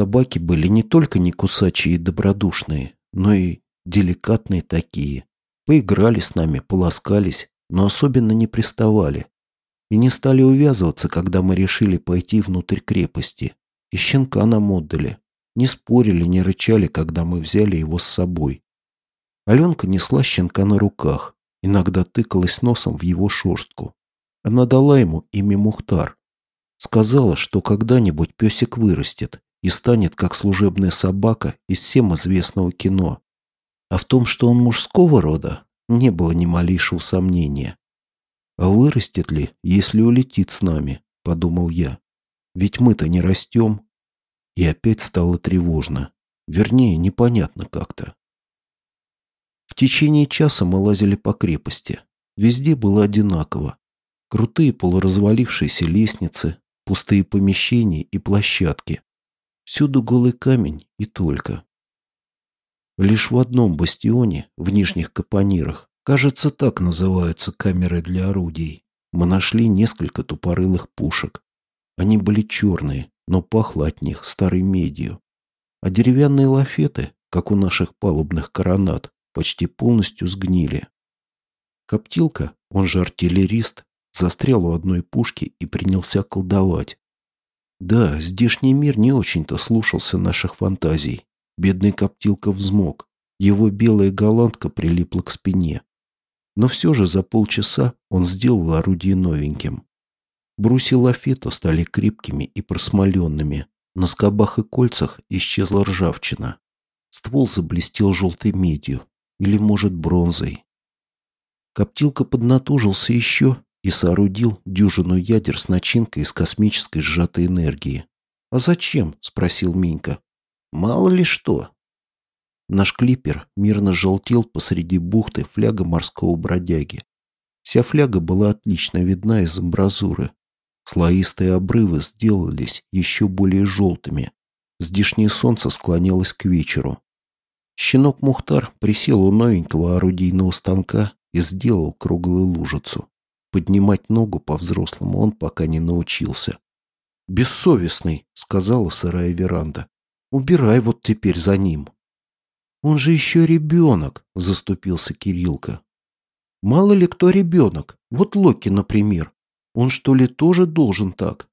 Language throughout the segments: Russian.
Собаки были не только не кусачие и добродушные, но и деликатные такие. Поиграли с нами, полоскались, но особенно не приставали. И не стали увязываться, когда мы решили пойти внутрь крепости. И щенка нам отдали. Не спорили, не рычали, когда мы взяли его с собой. Аленка несла щенка на руках, иногда тыкалась носом в его шерстку. Она дала ему имя Мухтар. Сказала, что когда-нибудь песик вырастет и станет как служебная собака из всем известного кино. А в том, что он мужского рода, не было ни малейшего сомнения. «А вырастет ли, если улетит с нами?» – подумал я. «Ведь мы-то не растем». И опять стало тревожно. Вернее, непонятно как-то. В течение часа мы лазили по крепости. Везде было одинаково. Крутые полуразвалившиеся лестницы, пустые помещения и площадки. Всюду голый камень и только. Лишь в одном бастионе, в нижних капонирах, кажется, так называются камеры для орудий, мы нашли несколько тупорылых пушек. Они были черные, но пахло от них старой медью. А деревянные лафеты, как у наших палубных коронат, почти полностью сгнили. Коптилка, он же артиллерист, застрял у одной пушки и принялся колдовать. Да, здешний мир не очень-то слушался наших фантазий. Бедный коптилка взмок. Его белая голландка прилипла к спине. Но все же за полчаса он сделал орудие новеньким. Бруси лафета стали крепкими и просмоленными. На скобах и кольцах исчезла ржавчина. Ствол заблестел желтой медью, или, может, бронзой. Коптилка поднатужился еще и соорудил дюжину ядер с начинкой из космической сжатой энергии. «А зачем?» – спросил Минька. «Мало ли что». Наш клипер мирно желтел посреди бухты фляга морского бродяги. Вся фляга была отлично видна из амбразуры. Слоистые обрывы сделались еще более желтыми. Здешнее солнце склонялось к вечеру. Щенок Мухтар присел у новенького орудийного станка и сделал круглую лужицу. Поднимать ногу по-взрослому он пока не научился. «Бессовестный», — сказала сырая веранда. «Убирай вот теперь за ним». «Он же еще ребенок», — заступился Кириллка. «Мало ли кто ребенок. Вот Локи, например. Он что ли тоже должен так?»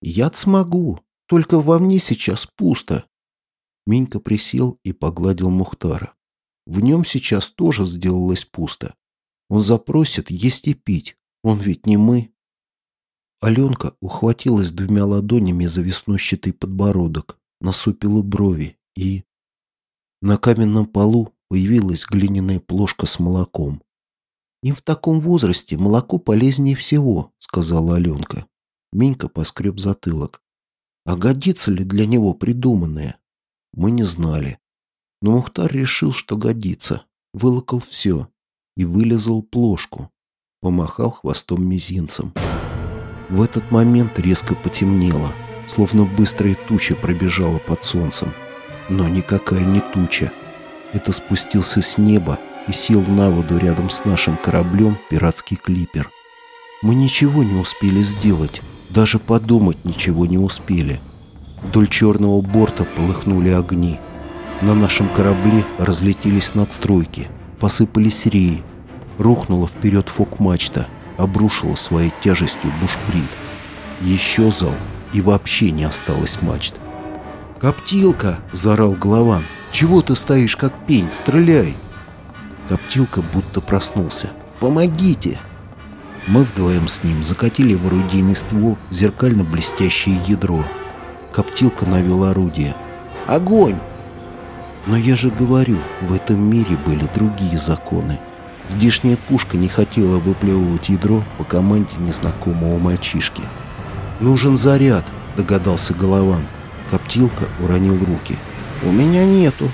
«Я смогу. Только во мне сейчас пусто». Минька присел и погладил Мухтара. В нем сейчас тоже сделалось пусто. Он запросит есть и пить. Он ведь не мы. Аленка ухватилась двумя ладонями за веснущатый подбородок, насупила брови и... На каменном полу появилась глиняная плошка с молоком. «Им в таком возрасте молоко полезнее всего», — сказала Аленка. Минька поскреб затылок. «А годится ли для него придуманное?» Мы не знали. Но Мухтар решил, что годится. Вылокал все и вылезал плошку помахал хвостом мизинцем. В этот момент резко потемнело, словно быстрая туча пробежала под солнцем. Но никакая не туча. Это спустился с неба и сел на воду рядом с нашим кораблем пиратский клипер. Мы ничего не успели сделать, даже подумать ничего не успели. Вдоль черного борта полыхнули огни. На нашем корабле разлетелись надстройки, посыпались реи, Рухнула вперед фок-мачта, обрушила своей тяжестью бушприт. Еще зал, и вообще не осталось мачт. «Коптилка!» – заорал Голован. «Чего ты стоишь, как пень? Стреляй!» Коптилка будто проснулся. «Помогите!» Мы вдвоем с ним закатили в орудийный ствол зеркально-блестящее ядро. Коптилка навел орудие. «Огонь!» Но я же говорю, в этом мире были другие законы. Здешняя пушка не хотела выплевывать ядро по команде незнакомого мальчишки. «Нужен заряд», — догадался Голован. Коптилка уронил руки. «У меня нету».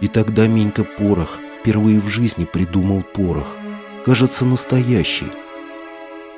И тогда Минька Порох впервые в жизни придумал порох. Кажется, настоящий.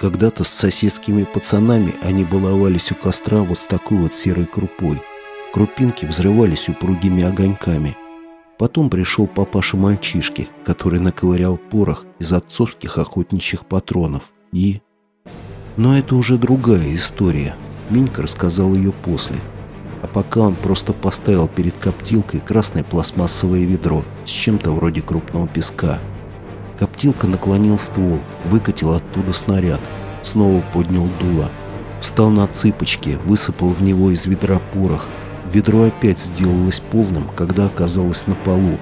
Когда-то с соседскими пацанами они баловались у костра вот с такой вот серой крупой. Крупинки взрывались упругими огоньками — Потом пришел папаша мальчишки, который наковырял порох из отцовских охотничьих патронов. И... Но это уже другая история. Минька рассказал ее после. А пока он просто поставил перед коптилкой красное пластмассовое ведро с чем-то вроде крупного песка. Коптилка наклонил ствол, выкатил оттуда снаряд, снова поднял дуло. Встал на цыпочки, высыпал в него из ведра порох. Ведро опять сделалось полным, когда оказалось на полу.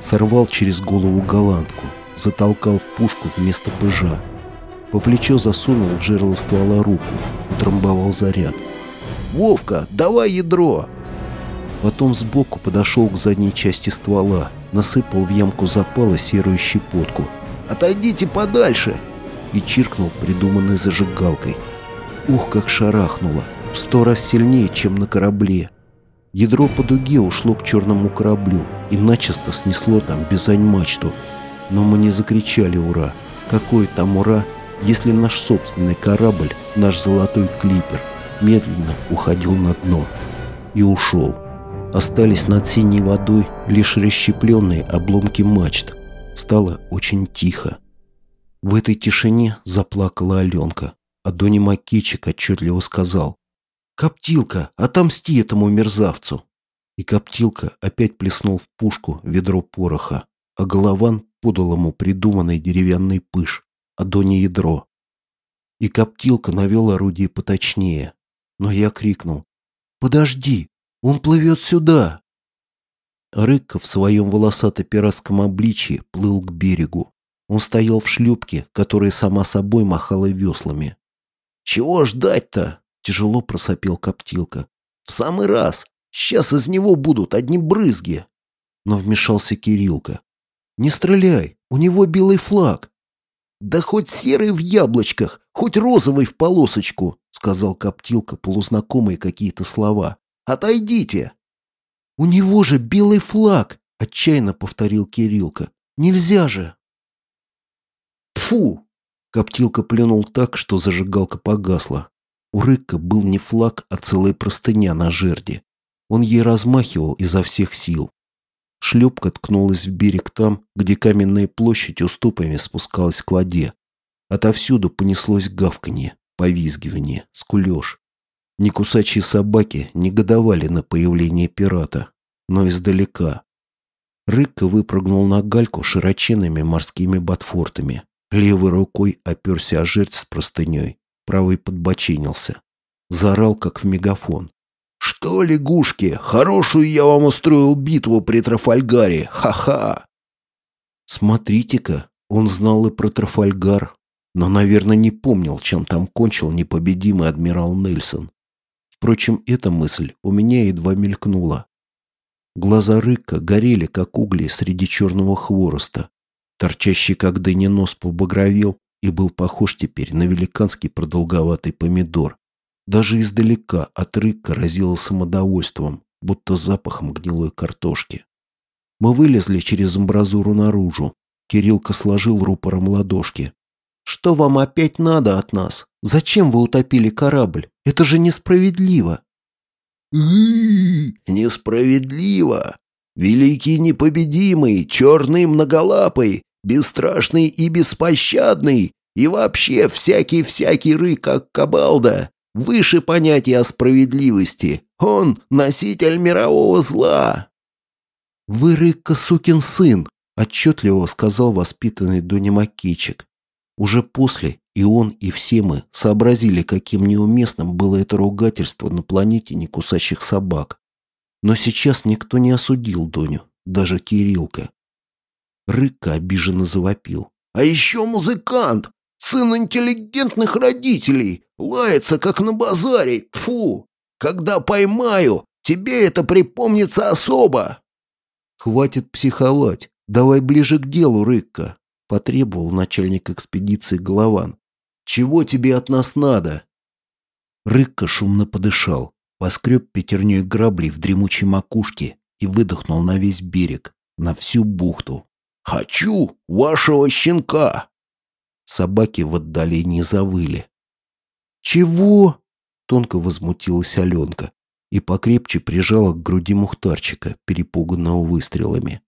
Сорвал через голову голландку, затолкал в пушку вместо пыжа. По плечо засунул в жерло ствола руку, утрамбовал заряд. «Вовка, давай ядро!» Потом сбоку подошел к задней части ствола, насыпал в ямку запала серую щепотку. «Отойдите подальше!» и чиркнул придуманной зажигалкой. Ух, как шарахнуло! В сто раз сильнее, чем на корабле. Ядро по дуге ушло к черному кораблю и начисто снесло там бизань-мачту. Но мы не закричали «Ура!». Какое там «Ура!», если наш собственный корабль, наш золотой клипер, медленно уходил на дно. И ушел. Остались над синей водой лишь расщепленные обломки мачт. Стало очень тихо. В этой тишине заплакала Аленка, а Дони Макичик отчетливо сказал «Коптилка, отомсти этому мерзавцу!» И Коптилка опять плеснул в пушку ведро пороха, а Голован подал ему придуманный деревянный пыш, а Дони ядро. И Коптилка навел орудие поточнее, но я крикнул «Подожди, он плывет сюда!» Рыкка в своем волосато-пиратском обличье плыл к берегу. Он стоял в шлюпке, которая сама собой махала веслами. «Чего ждать-то?» — тяжело просопел коптилка. «В самый раз! Сейчас из него будут одни брызги!» Но вмешался Кириллка. «Не стреляй! У него белый флаг!» «Да хоть серый в яблочках, хоть розовый в полосочку!» — сказал Коптилка полузнакомые какие-то слова. «Отойдите!» «У него же белый флаг!» — отчаянно повторил Кириллка. «Нельзя же!» Фу! Коптилка плюнул так, что зажигалка погасла. У Рыка был не флаг, а целая простыня на жерди. Он ей размахивал изо всех сил. Шлепка ткнулась в берег там, где каменная площадь уступами спускалась к воде. Отовсюду понеслось гавканье, повизгивание, скулеж. Некусачьи собаки негодовали на появление пирата, но издалека. Рыкка выпрыгнул на гальку широченными морскими ботфортами. Левой рукой оперся о жерть с простыней, правый подбочинился. Заорал, как в мегафон. «Что, лягушки, хорошую я вам устроил битву при Трафальгаре! Ха-ха!» Смотрите-ка, он знал и про Трафальгар, но, наверное, не помнил, чем там кончил непобедимый адмирал Нельсон. Впрочем, эта мысль у меня едва мелькнула. Глаза Рыка горели, как угли среди черного хвороста, Торчащий как дыня нос побагровел и был похож теперь на великанский продолговатый помидор. Даже издалека от рыка разило самодовольством, будто запахом гнилой картошки. Мы вылезли через амбразуру наружу. Кириллка сложил рупором ладошки. «Что вам опять надо от нас? Зачем вы утопили корабль? Это же несправедливо!» «Несправедливо! Великий непобедимый, черный многолапый, бесстрашный и беспощадный, и вообще всякий-всякий ры, как кабалда, выше понятия о справедливости. Он носитель мирового зла. «Вы, Рыкка, сукин сын!» — отчетливо сказал воспитанный Дони Макичек. Уже после и он, и все мы сообразили, каким неуместным было это ругательство на планете некусачих собак. Но сейчас никто не осудил Доню, даже Кириллка. Рыка обиженно завопил. «А еще музыкант! Сын интеллигентных родителей! Лается, как на базаре! Фу! Когда поймаю, тебе это припомнится особо!» «Хватит психовать! Давай ближе к делу, Рыкка!» потребовал начальник экспедиции Голован. «Чего тебе от нас надо?» Рыкка шумно подышал, поскреб пятерней граблей в дремучей макушке и выдохнул на весь берег, на всю бухту. «Хочу вашего щенка!» Собаки в отдалении завыли. «Чего?» — тонко возмутилась Аленка и покрепче прижала к груди Мухтарчика, перепуганного выстрелами.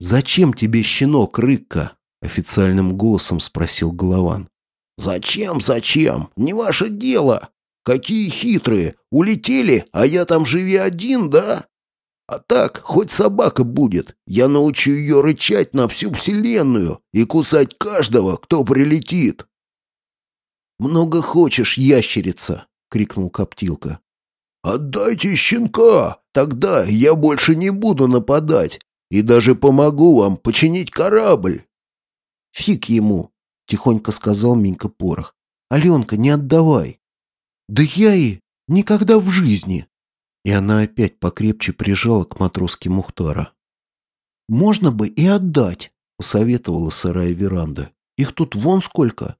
«Зачем тебе щенок, Рыкка?» — официальным голосом спросил Голован. «Зачем, зачем? Не ваше дело!» Какие хитрые! Улетели, а я там живи один, да? А так, хоть собака будет, я научу ее рычать на всю вселенную и кусать каждого, кто прилетит. «Много хочешь, ящерица!» — крикнул Коптилка. «Отдайте щенка, тогда я больше не буду нападать и даже помогу вам починить корабль». «Фиг ему!» — тихонько сказал Минька Порох. «Аленка, не отдавай!» «Да я и никогда в жизни!» И она опять покрепче прижала к матроске Мухтара. «Можно бы и отдать», — посоветовала сырая веранда. «Их тут вон сколько».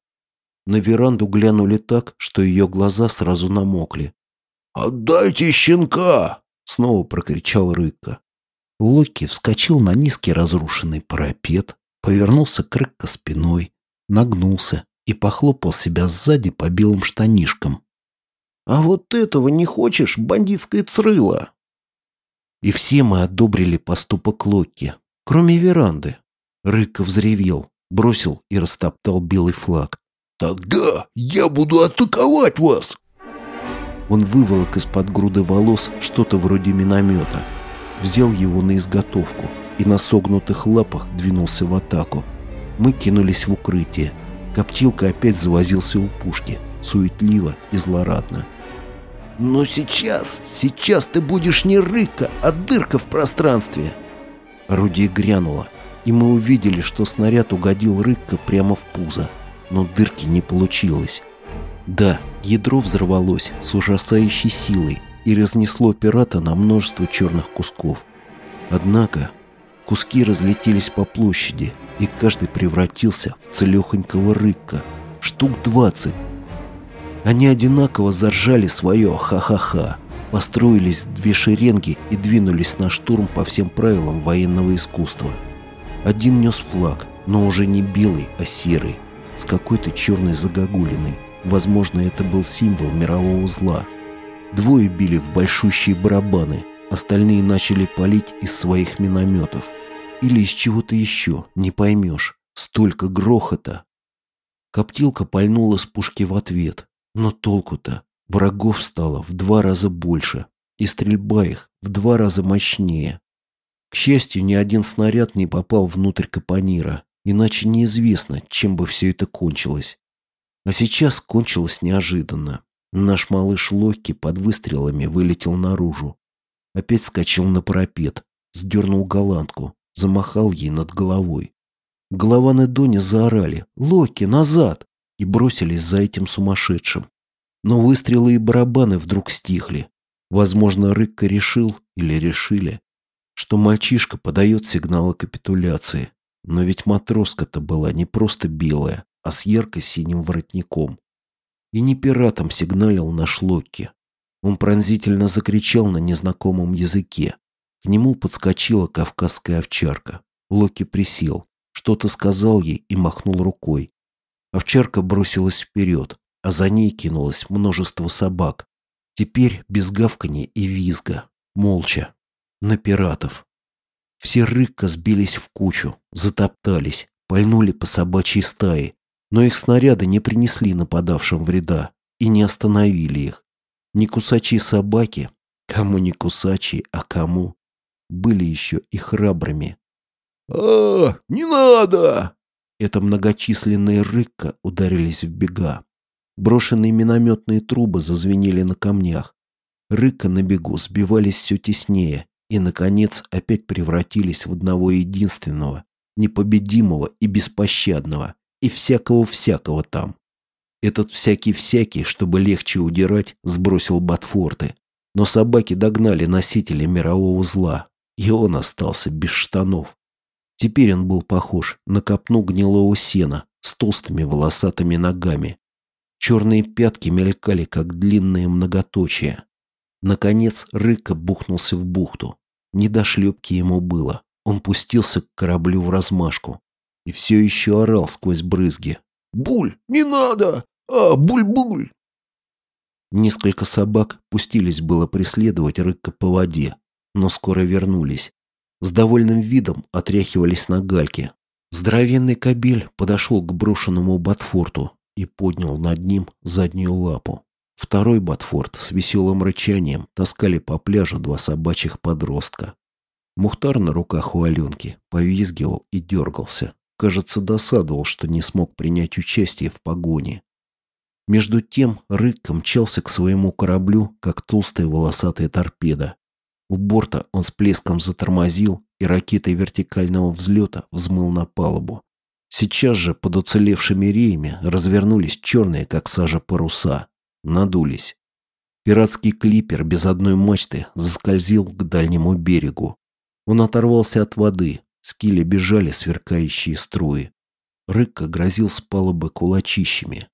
На веранду глянули так, что ее глаза сразу намокли. «Отдайте щенка!» — снова прокричал Рыкка. Локи вскочил на низкий разрушенный парапет, повернулся к Рыкка спиной, нагнулся и похлопал себя сзади по белым штанишкам. А вот этого не хочешь, бандитское црыло. И все мы одобрили поступок Локки, кроме веранды. Рыка взревел, бросил и растоптал белый флаг. «Тогда я буду атаковать вас!» Он выволок из-под груды волос что-то вроде миномета, взял его на изготовку и на согнутых лапах двинулся в атаку. Мы кинулись в укрытие. Коптилка опять завозился у пушки, суетливо и злорадно. Но сейчас, сейчас ты будешь не рыка, а дырка в пространстве. Орудие грянуло, и мы увидели, что снаряд угодил рыка прямо в пузо. Но дырки не получилось. Да, ядро взорвалось с ужасающей силой и разнесло пирата на множество черных кусков. Однако куски разлетелись по площади, и каждый превратился в целехонького рыка. Штук двадцать, они одинаково заржали свое «ха-ха-ха», построились две шеренги и двинулись на штурм по всем правилам военного искусства. Один нес флаг, но уже не белый, а серый, с какой-то черной загогулиной. Возможно, это был символ мирового зла. Двое били в большущие барабаны, остальные начали палить из своих минометов. Или из чего-то еще, не поймешь. Столько грохота. Коптилка пальнула с пушки в ответ, но толку-то? Врагов стало в два раза больше, и стрельба их в два раза мощнее. К счастью, ни один снаряд не попал внутрь капонира, иначе неизвестно, чем бы все это кончилось. А сейчас кончилось неожиданно. Наш малыш Локи под выстрелами вылетел наружу. Опять скачал на парапет, сдернул голландку, замахал ей над головой. Голован и Доня заорали «Локи, назад!» И бросились за этим сумасшедшим. Но выстрелы и барабаны вдруг стихли. Возможно, Рыкка решил или решили, что мальчишка подает сигнал о капитуляции. Но ведь матроска-то была не просто белая, а с ярко-синим воротником. И не пиратом сигналил наш Локки. Он пронзительно закричал на незнакомом языке. К нему подскочила кавказская овчарка. Локи присел, что-то сказал ей и махнул рукой. Овчарка бросилась вперед, а за ней кинулось множество собак. Теперь без гавканья и визга, молча, на пиратов. Все рыка сбились в кучу, затоптались, пальнули по собачьей стае, но их снаряды не принесли нападавшим вреда и не остановили их. Не кусачие собаки, кому не кусачие, а кому, были еще и храбрыми. «А, не надо!» Это многочисленные рыка ударились в бега. Брошенные минометные трубы зазвенели на камнях. Рыка на бегу сбивались все теснее и, наконец, опять превратились в одного единственного, непобедимого и беспощадного, и всякого-всякого там. Этот всякий-всякий, чтобы легче удирать, сбросил ботфорты. Но собаки догнали носителя мирового зла, и он остался без штанов. Теперь он был похож на копну гнилого сена с толстыми волосатыми ногами. Черные пятки мелькали, как длинные многоточия. Наконец Рыка бухнулся в бухту. Не до шлепки ему было. Он пустился к кораблю в размашку. И все еще орал сквозь брызги. «Буль, не надо! А, буль-буль!» Несколько собак пустились было преследовать Рыка по воде, но скоро вернулись с довольным видом отряхивались на гальке. Здоровенный кобель подошел к брошенному ботфорту и поднял над ним заднюю лапу. Второй Батфорд с веселым рычанием таскали по пляжу два собачьих подростка. Мухтар на руках у Аленки повизгивал и дергался. Кажется, досадовал, что не смог принять участие в погоне. Между тем Рык мчался к своему кораблю, как толстая волосатая торпеда. У борта он с плеском затормозил и ракетой вертикального взлета взмыл на палубу. Сейчас же под уцелевшими реями развернулись черные, как сажа, паруса. Надулись. Пиратский клипер без одной мачты заскользил к дальнему берегу. Он оторвался от воды, с киля бежали сверкающие струи. Рыка грозил с палубы кулачищами.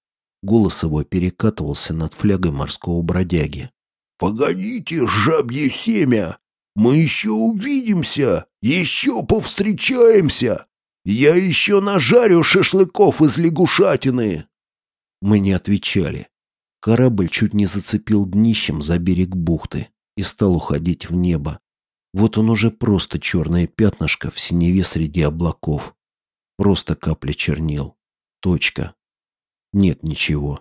Голос его перекатывался над флягой морского бродяги. «Погодите, жабье семя! Мы еще увидимся! Еще повстречаемся! Я еще нажарю шашлыков из лягушатины!» Мы не отвечали. Корабль чуть не зацепил днищем за берег бухты и стал уходить в небо. Вот он уже просто черное пятнышко в синеве среди облаков. Просто капля чернил. Точка. Нет ничего.